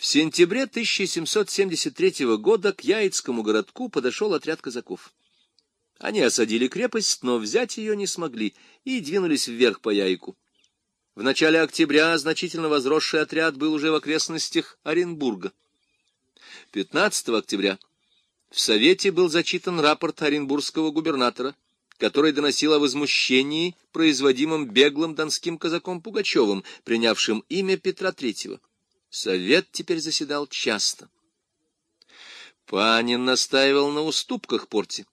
В сентябре 1773 года к Яицкому городку подошел отряд казаков. Они осадили крепость, но взять ее не смогли и двинулись вверх по Яйку. В начале октября значительно возросший отряд был уже в окрестностях Оренбурга. 15 октября в Совете был зачитан рапорт оренбургского губернатора, который доносил о возмущении, производимом беглым донским казаком Пугачевым, принявшим имя Петра III. Совет теперь заседал часто. Панин настаивал на уступках порте,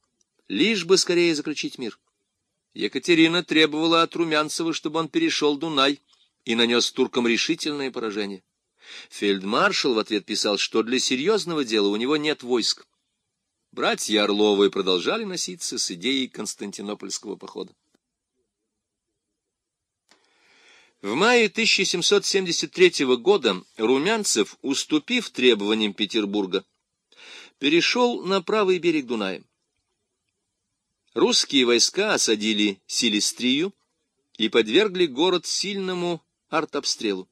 лишь бы скорее заключить мир. Екатерина требовала от Румянцева, чтобы он перешел Дунай и нанес туркам решительное поражение. Фельдмаршал в ответ писал, что для серьезного дела у него нет войск. Братья Орловы продолжали носиться с идеей Константинопольского похода. В мае 1773 года Румянцев, уступив требованиям Петербурга, перешел на правый берег Дуная. Русские войска осадили Силистрию и подвергли город сильному артобстрелу.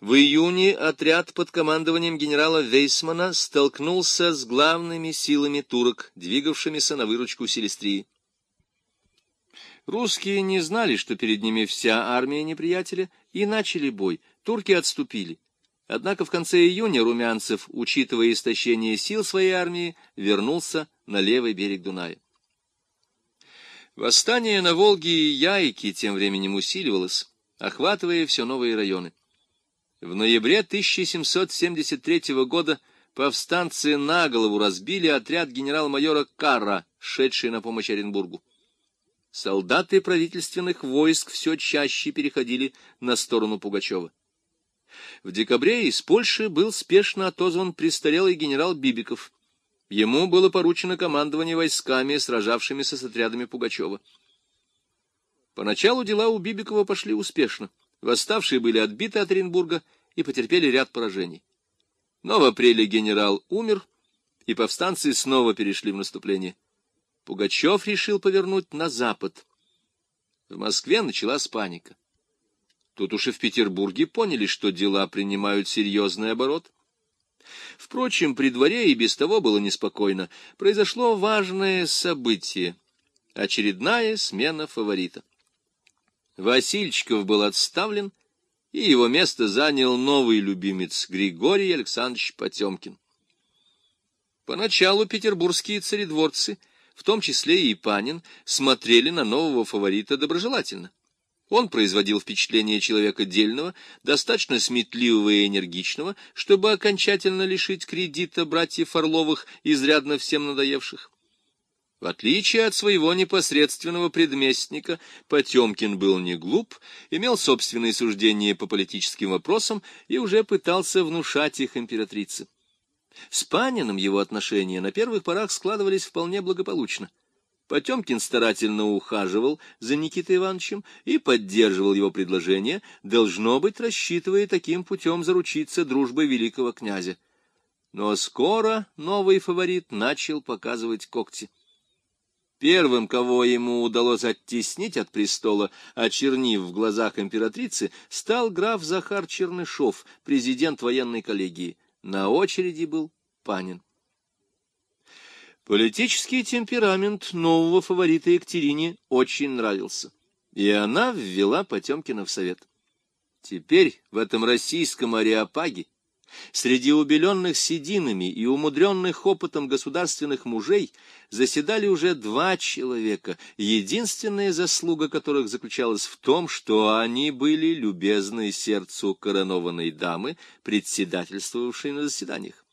В июне отряд под командованием генерала Вейсмана столкнулся с главными силами турок, двигавшимися на выручку Селестрии. Русские не знали, что перед ними вся армия неприятеля, и начали бой. Турки отступили. Однако в конце июня Румянцев, учитывая истощение сил своей армии, вернулся на левый берег Дуная. Восстание на Волге и Яйке тем временем усиливалось, охватывая все новые районы. В ноябре 1773 года повстанцы на голову разбили отряд генерал-майора Карра, шедший на помощь Оренбургу. Солдаты правительственных войск все чаще переходили на сторону Пугачева. В декабре из Польши был спешно отозван престарелый генерал Бибиков. Ему было поручено командование войсками, сражавшимися с отрядами Пугачева. Поначалу дела у Бибикова пошли успешно. Восставшие были отбиты от Оренбурга и потерпели ряд поражений. Но в апреле генерал умер, и повстанцы снова перешли в наступление. Пугачев решил повернуть на запад. В Москве началась паника. Тут уж и в Петербурге поняли, что дела принимают серьезный оборот. Впрочем, при дворе и без того было неспокойно. Произошло важное событие — очередная смена фаворита. Васильчиков был отставлен, и его место занял новый любимец Григорий Александрович Потемкин. Поначалу петербургские царедворцы, в том числе и Панин, смотрели на нового фаворита доброжелательно. Он производил впечатление человека дельного, достаточно сметливого и энергичного, чтобы окончательно лишить кредита братьев Орловых, изрядно всем надоевших. В отличие от своего непосредственного предместника, Потемкин был не глуп, имел собственные суждения по политическим вопросам и уже пытался внушать их императрице. С Паниным его отношения на первых порах складывались вполне благополучно. Потемкин старательно ухаживал за Никитой Ивановичем и поддерживал его предложение, должно быть, рассчитывая таким путем заручиться дружбой великого князя. Но скоро новый фаворит начал показывать когти. Первым, кого ему удалось оттеснить от престола, очернив в глазах императрицы, стал граф Захар Чернышов, президент военной коллегии. На очереди был Панин. Политический темперамент нового фаворита Екатерине очень нравился, и она ввела Потемкина в совет. Теперь в этом российском ареопаге Среди убеленных сединами и умудренных опытом государственных мужей заседали уже два человека, единственная заслуга которых заключалась в том, что они были любезны сердцу коронованной дамы, председательствовавшей на заседаниях.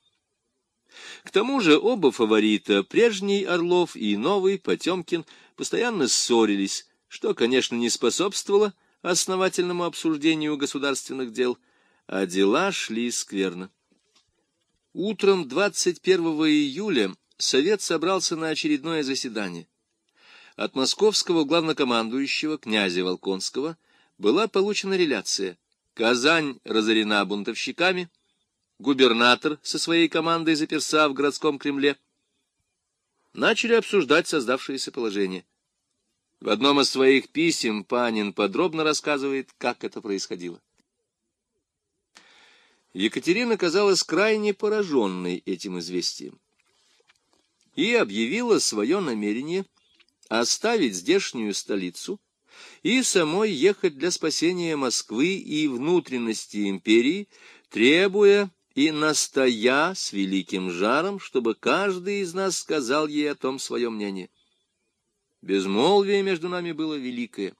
К тому же оба фаворита, прежний Орлов и новый Потемкин, постоянно ссорились, что, конечно, не способствовало основательному обсуждению государственных дел – а дела шли скверно. Утром 21 июля Совет собрался на очередное заседание. От московского главнокомандующего князя Волконского была получена реляция. Казань разорена бунтовщиками, губернатор со своей командой заперся в городском Кремле. Начали обсуждать создавшееся положение. В одном из своих писем Панин подробно рассказывает, как это происходило. Екатерина казалась крайне пораженной этим известием и объявила свое намерение оставить здешнюю столицу и самой ехать для спасения Москвы и внутренности империи, требуя и настоя с великим жаром, чтобы каждый из нас сказал ей о том свое мнение. Безмолвие между нами было великое.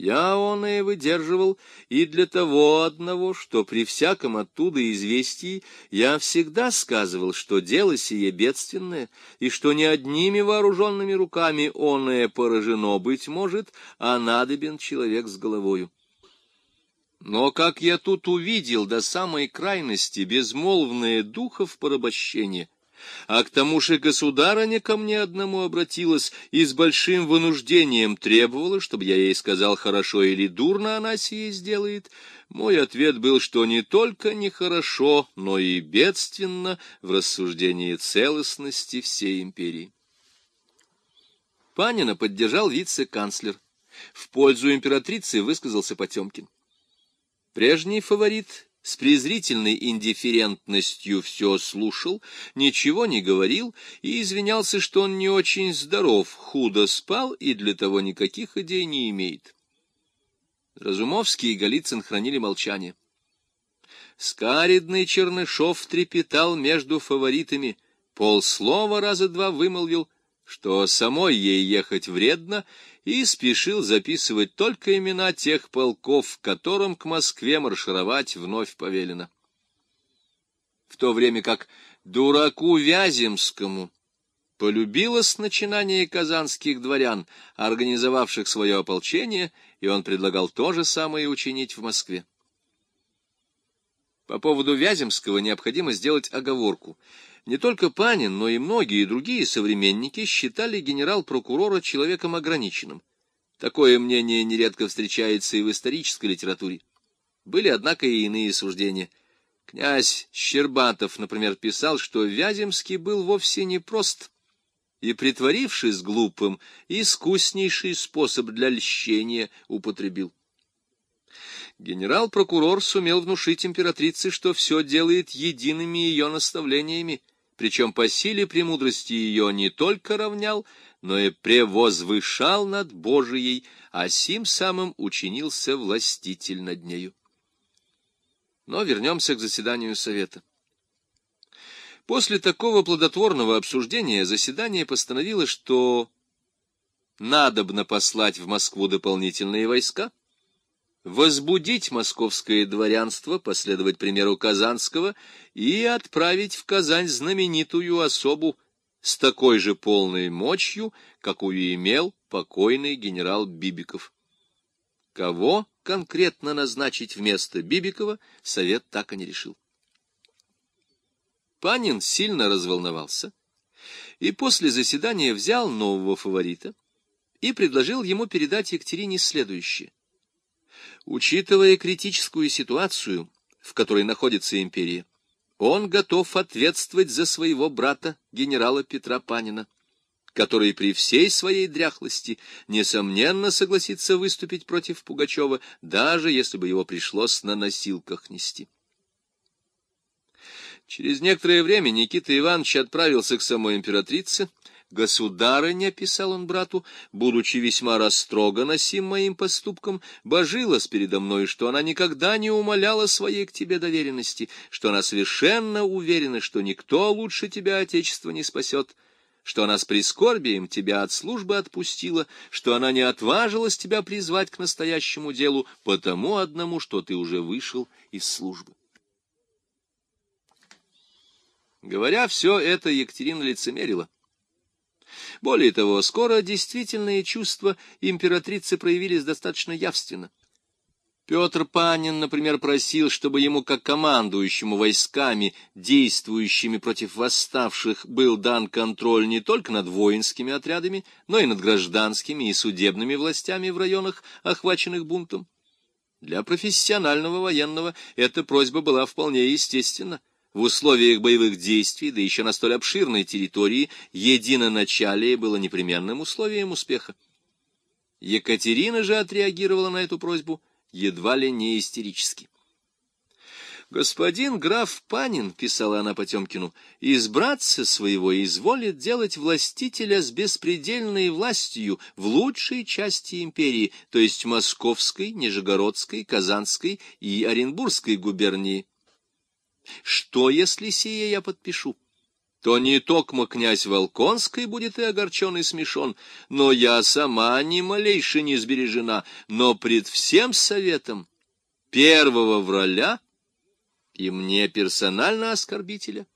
Я он и выдерживал и для того одного, что при всяком оттуда известии я всегда сказывал, что дело сие бедственное, и что не одними вооруженными руками оное поражено быть может, а надобен человек с головою. Но как я тут увидел до самой крайности безмолвное духов порабощения, а к тому же государыня ко мне одному обратилась и с большим вынуждением требовала, чтобы я ей сказал, хорошо или дурно она сие сделает, мой ответ был, что не только нехорошо, но и бедственно в рассуждении целостности всей империи. Панина поддержал вице-канцлер. В пользу императрицы высказался Потемкин. Прежний фаворит с презрительной индифферентностью все слушал, ничего не говорил и извинялся, что он не очень здоров, худо спал и для того никаких идей не имеет. Разумовский и Голицын хранили молчание. Скаридный Чернышов трепетал между фаворитами, полслова раза два вымолвил — что самой ей ехать вредно, и спешил записывать только имена тех полков, которым к Москве маршировать вновь повелено. В то время как дураку Вяземскому полюбилось начинание казанских дворян, организовавших свое ополчение, и он предлагал то же самое учинить в Москве. По поводу Вяземского необходимо сделать оговорку — не только Панин, но и многие другие современники считали генерал-прокурора человеком ограниченным. Такое мнение нередко встречается и в исторической литературе. Были, однако, и иные суждения. Князь Щербатов, например, писал, что Вяземский был вовсе не прост, и, притворившись глупым, искуснейший способ для льщения употребил. Генерал-прокурор сумел внушить императрице, что все делает едиными ее наставлениями, причем по силе премудрости ее не только равнял, но и превозвышал над Божией, а сим самым учинился властитель над нею. Но вернемся к заседанию Совета. После такого плодотворного обсуждения заседание постановило, что надобно послать в Москву дополнительные войска, возбудить московское дворянство, последовать примеру Казанского и отправить в Казань знаменитую особу с такой же полной мощью, какую имел покойный генерал Бибиков. Кого конкретно назначить вместо Бибикова, совет так и не решил. Панин сильно разволновался и после заседания взял нового фаворита и предложил ему передать Екатерине следующее. Учитывая критическую ситуацию, в которой находится империя, он готов ответствовать за своего брата, генерала Петра Панина, который при всей своей дряхлости, несомненно, согласится выступить против Пугачева, даже если бы его пришлось на носилках нести. Через некоторое время Никита Иванович отправился к самой императрице, Государыня, — писал он брату, — будучи весьма растрогана сим моим поступком, божилась передо мной, что она никогда не умоляла своей к тебе доверенности, что она совершенно уверена, что никто лучше тебя Отечество не спасет, что она с прискорбием тебя от службы отпустила, что она не отважилась тебя призвать к настоящему делу, потому одному, что ты уже вышел из службы. Говоря все это, Екатерина лицемерила. Более того, скоро действительные чувства императрицы проявились достаточно явственно. Петр Панин, например, просил, чтобы ему, как командующему войсками, действующими против восставших, был дан контроль не только над воинскими отрядами, но и над гражданскими и судебными властями в районах, охваченных бунтом. Для профессионального военного эта просьба была вполне естественна в условиях боевых действий, да еще на столь обширной территории, единоначалие было непременным условием успеха. Екатерина же отреагировала на эту просьбу едва ли не истерически. Господин граф Панин, — писала она Потемкину, — из братца своего изволит делать властителя с беспредельной властью в лучшей части империи, то есть Московской, Нижегородской, Казанской и Оренбургской губернии. Что, если сие я подпишу? то не токмо князь Волконский будет и огорчен и смешон, но я сама ни малейше не сбережена, но пред всем советом первого враля и мне персонально оскорбителя.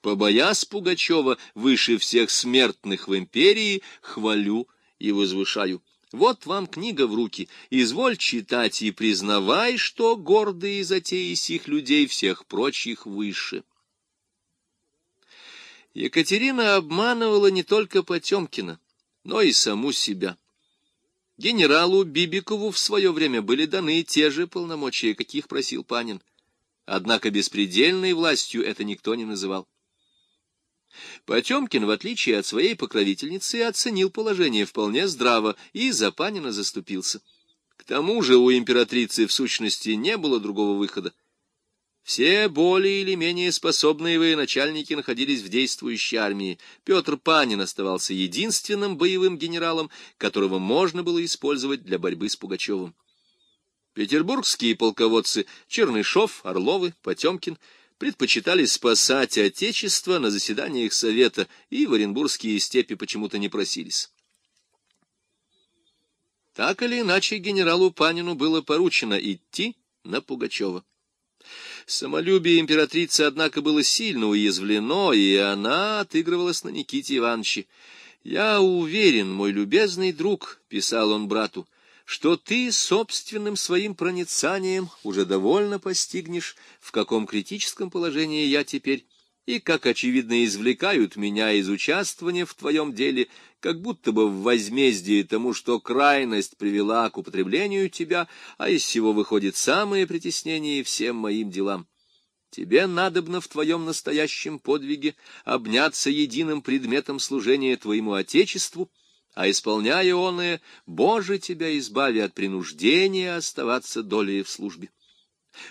Побоясь Пугачева выше всех смертных в империи, хвалю и возвышаю. Вот вам книга в руки, изволь читать и признавай, что гордые затеи сих людей всех прочих выше. Екатерина обманывала не только Потемкина, но и саму себя. Генералу Бибикову в свое время были даны те же полномочия, каких просил Панин. Однако беспредельной властью это никто не называл. Потемкин, в отличие от своей покровительницы, оценил положение вполне здраво и за Панина заступился. К тому же у императрицы в сущности не было другого выхода. Все более или менее способные военачальники находились в действующей армии. Петр Панин оставался единственным боевым генералом, которого можно было использовать для борьбы с Пугачевым. Петербургские полководцы Чернышов, Орловы, Потемкин предпочитали спасать Отечество на заседаниях Совета и в Оренбургские степи почему-то не просились. Так или иначе генералу Панину было поручено идти на Пугачева. Самолюбие императрицы, однако, было сильно уязвлено, и она отыгрывалась на Никите Ивановиче. «Я уверен, мой любезный друг», — писал он брату, — что ты собственным своим проницанием уже довольно постигнешь, в каком критическом положении я теперь, и как, очевидно, извлекают меня из участвования в твоем деле, как будто бы в возмездии тому, что крайность привела к употреблению тебя, а из всего выходит самое притеснение всем моим делам. Тебе надобно в твоем настоящем подвиге обняться единым предметом служения твоему Отечеству, а исполняя оное, Боже, тебя избави от принуждения оставаться долей в службе.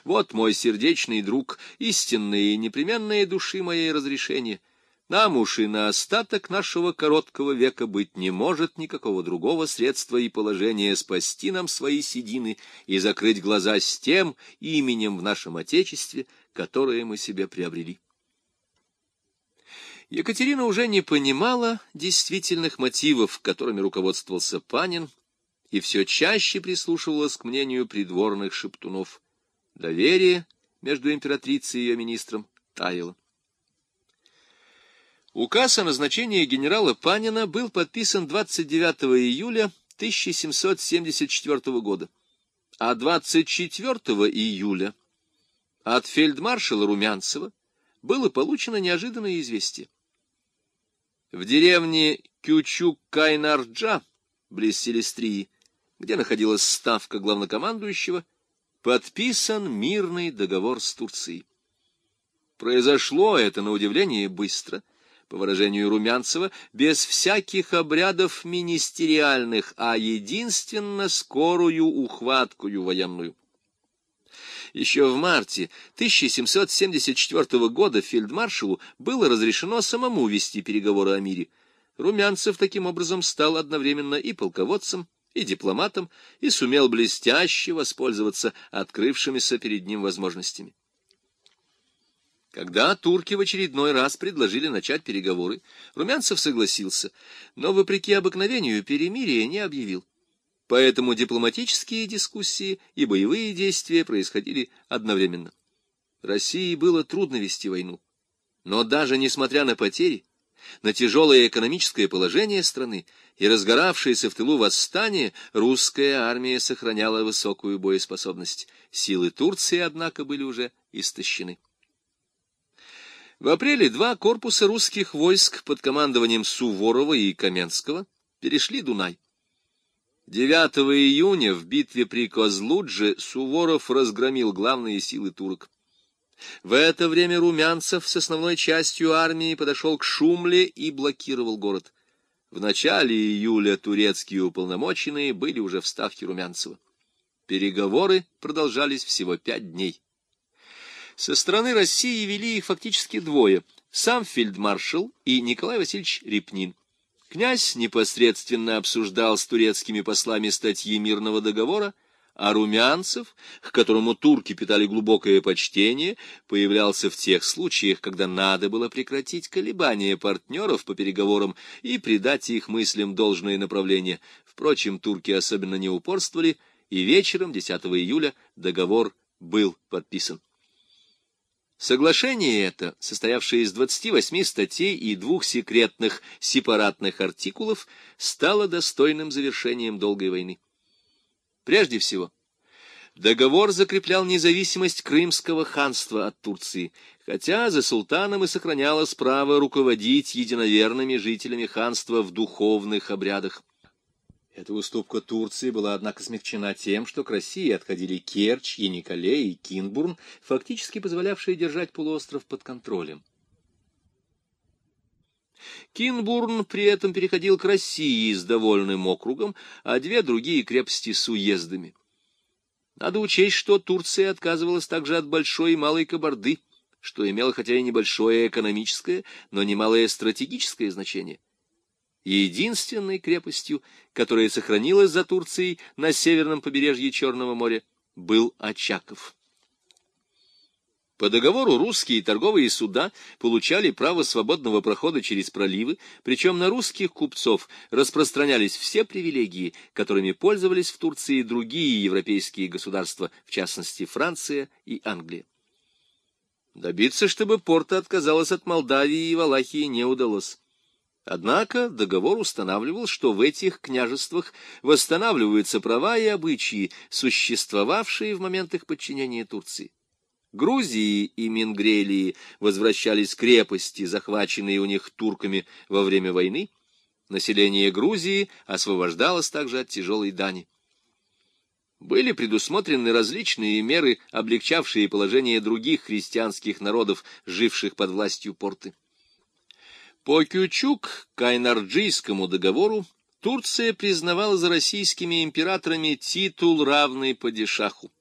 Вот мой сердечный друг, истинные и непременные души моей разрешения. Нам уж и на остаток нашего короткого века быть не может никакого другого средства и положения спасти нам свои седины и закрыть глаза с тем именем в нашем Отечестве, которое мы себе приобрели. Екатерина уже не понимала действительных мотивов, которыми руководствовался Панин, и все чаще прислушивалась к мнению придворных шептунов. Доверие между императрицей и ее министром таяло. Указ о назначении генерала Панина был подписан 29 июля 1774 года, а 24 июля от фельдмаршала Румянцева было получено неожиданное известие. В деревне Кючук-Кайнарджа, близ Селестрии, где находилась ставка главнокомандующего, подписан мирный договор с Турцией. Произошло это, на удивление, быстро, по выражению Румянцева, без всяких обрядов министериальных, а единственно скорую ухваткую военную. Еще в марте 1774 года фельдмаршалу было разрешено самому вести переговоры о мире. Румянцев таким образом стал одновременно и полководцем, и дипломатом, и сумел блестяще воспользоваться открывшимися перед ним возможностями. Когда турки в очередной раз предложили начать переговоры, Румянцев согласился, но, вопреки обыкновению, перемирия не объявил. Поэтому дипломатические дискуссии и боевые действия происходили одновременно. России было трудно вести войну. Но даже несмотря на потери, на тяжелое экономическое положение страны и разгоравшееся в тылу восстание, русская армия сохраняла высокую боеспособность. Силы Турции, однако, были уже истощены. В апреле два корпуса русских войск под командованием Суворова и Каменского перешли Дунай. 9 июня в битве при Козлудже Суворов разгромил главные силы турок. В это время Румянцев с основной частью армии подошел к Шумле и блокировал город. В начале июля турецкие уполномоченные были уже в ставке Румянцева. Переговоры продолжались всего пять дней. Со стороны России вели их фактически двое — сам фельдмаршал и Николай Васильевич Репнин. Князь непосредственно обсуждал с турецкими послами статьи мирного договора, а Румянцев, к которому турки питали глубокое почтение, появлялся в тех случаях, когда надо было прекратить колебания партнеров по переговорам и придать их мыслям должное направление. Впрочем, турки особенно не упорствовали, и вечером 10 июля договор был подписан. Соглашение это, состоявшее из 28 статей и двух секретных сепаратных артикулов, стало достойным завершением долгой войны. Прежде всего, договор закреплял независимость Крымского ханства от Турции, хотя за султаном и сохранялось право руководить единоверными жителями ханства в духовных обрядах. Эта уступка Турции была, однако, смягчена тем, что к России отходили Керчь, Яникале и Кинбурн, фактически позволявшие держать полуостров под контролем. Кинбурн при этом переходил к России с довольным округом, а две другие крепости с уездами. Надо учесть, что Турция отказывалась также от Большой и Малой Кабарды, что имело хотя и небольшое экономическое, но немалое стратегическое значение единственной крепостью, которая сохранилась за Турцией на северном побережье Черного моря, был Очаков. По договору русские торговые суда получали право свободного прохода через проливы, причем на русских купцов распространялись все привилегии, которыми пользовались в Турции другие европейские государства, в частности Франция и Англия. Добиться, чтобы порта отказалась от Молдавии и Валахии, не удалось. Однако договор устанавливал, что в этих княжествах восстанавливаются права и обычаи, существовавшие в момент их подчинения Турции. Грузии и Мингрелии возвращались крепости, захваченные у них турками во время войны. Население Грузии освобождалось также от тяжелой дани. Были предусмотрены различные меры, облегчавшие положение других христианских народов, живших под властью порты. По Кючук-Кайнарджийскому договору Турция признавала за российскими императорами титул, равный падишаху.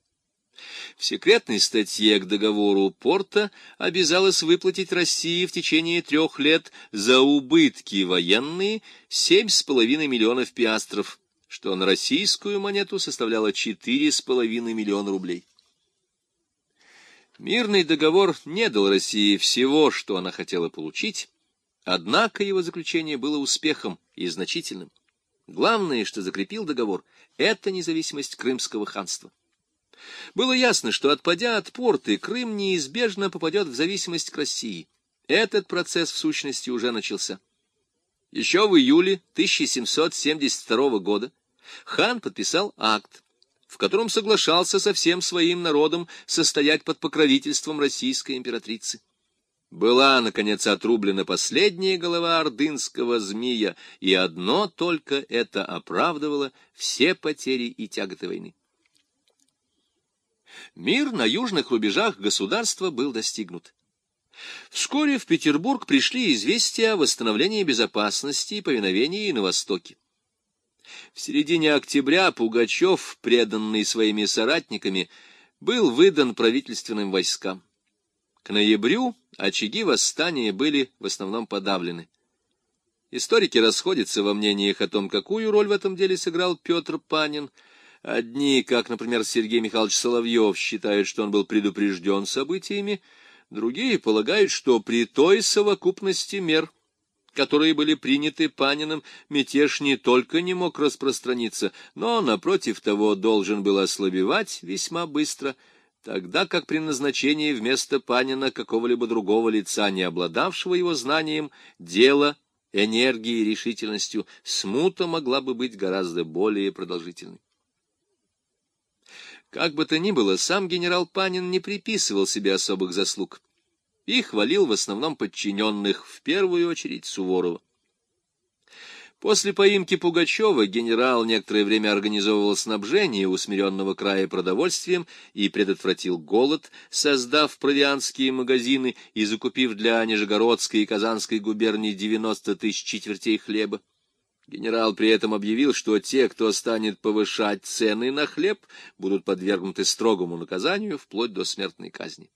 В секретной статье к договору Порта обязалась выплатить России в течение трех лет за убытки военные 7,5 миллионов пиастров, что на российскую монету составляло 4,5 миллиона рублей. Мирный договор не дал России всего, что она хотела получить, Однако его заключение было успехом и значительным. Главное, что закрепил договор, это независимость Крымского ханства. Было ясно, что, отпадя от порты, Крым неизбежно попадет в зависимость к России. Этот процесс, в сущности, уже начался. Еще в июле 1772 года хан подписал акт, в котором соглашался со всем своим народом состоять под покровительством российской императрицы. Была, наконец, отрублена последняя голова ордынского змея, и одно только это оправдывало все потери и тяготы войны. Мир на южных рубежах государства был достигнут. Вскоре в Петербург пришли известия о восстановлении безопасности и повиновении на Востоке. В середине октября Пугачев, преданный своими соратниками, был выдан правительственным войскам. К ноябрю очаги восстания были в основном подавлены. Историки расходятся во мнениях о том, какую роль в этом деле сыграл Петр Панин. Одни, как, например, Сергей Михайлович Соловьев, считают, что он был предупрежден событиями, другие полагают, что при той совокупности мер, которые были приняты Паниным, мятеж не только не мог распространиться, но, напротив того, должен был ослабевать весьма быстро – тогда как при назначении вместо Панина какого-либо другого лица, не обладавшего его знанием, дела, энергией и решительностью, смута могла бы быть гораздо более продолжительной. Как бы то ни было, сам генерал Панин не приписывал себе особых заслуг и хвалил в основном подчиненных, в первую очередь Суворова. После поимки Пугачева генерал некоторое время организовывал снабжение усмиренного края продовольствием и предотвратил голод, создав провианские магазины и закупив для Нижегородской и Казанской губерний 90 тысяч четвертей хлеба. Генерал при этом объявил, что те, кто станет повышать цены на хлеб, будут подвергнуты строгому наказанию вплоть до смертной казни.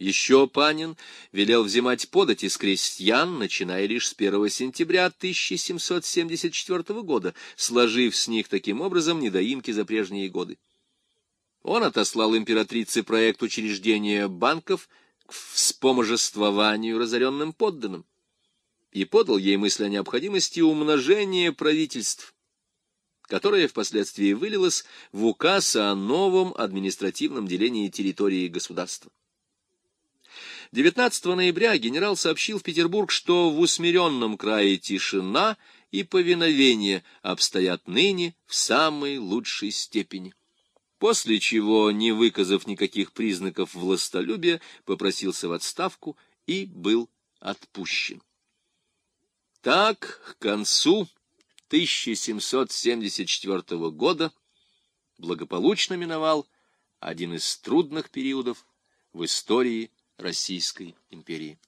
Еще Панин велел взимать подать из крестьян, начиная лишь с 1 сентября 1774 года, сложив с них таким образом недоимки за прежние годы. Он отослал императрице проект учреждения банков к вспоможествованию разоренным подданным и подал ей мысль о необходимости умножения правительств, которое впоследствии вылилось в указ о новом административном делении территории государства. 19 ноября генерал сообщил в Петербург, что в усмиренном крае тишина и повиновение обстоят ныне в самой лучшей степени. После чего, не выказав никаких признаков властолюбия, попросился в отставку и был отпущен. Так, к концу 1774 года благополучно миновал один из трудных периодов в истории Российской империи.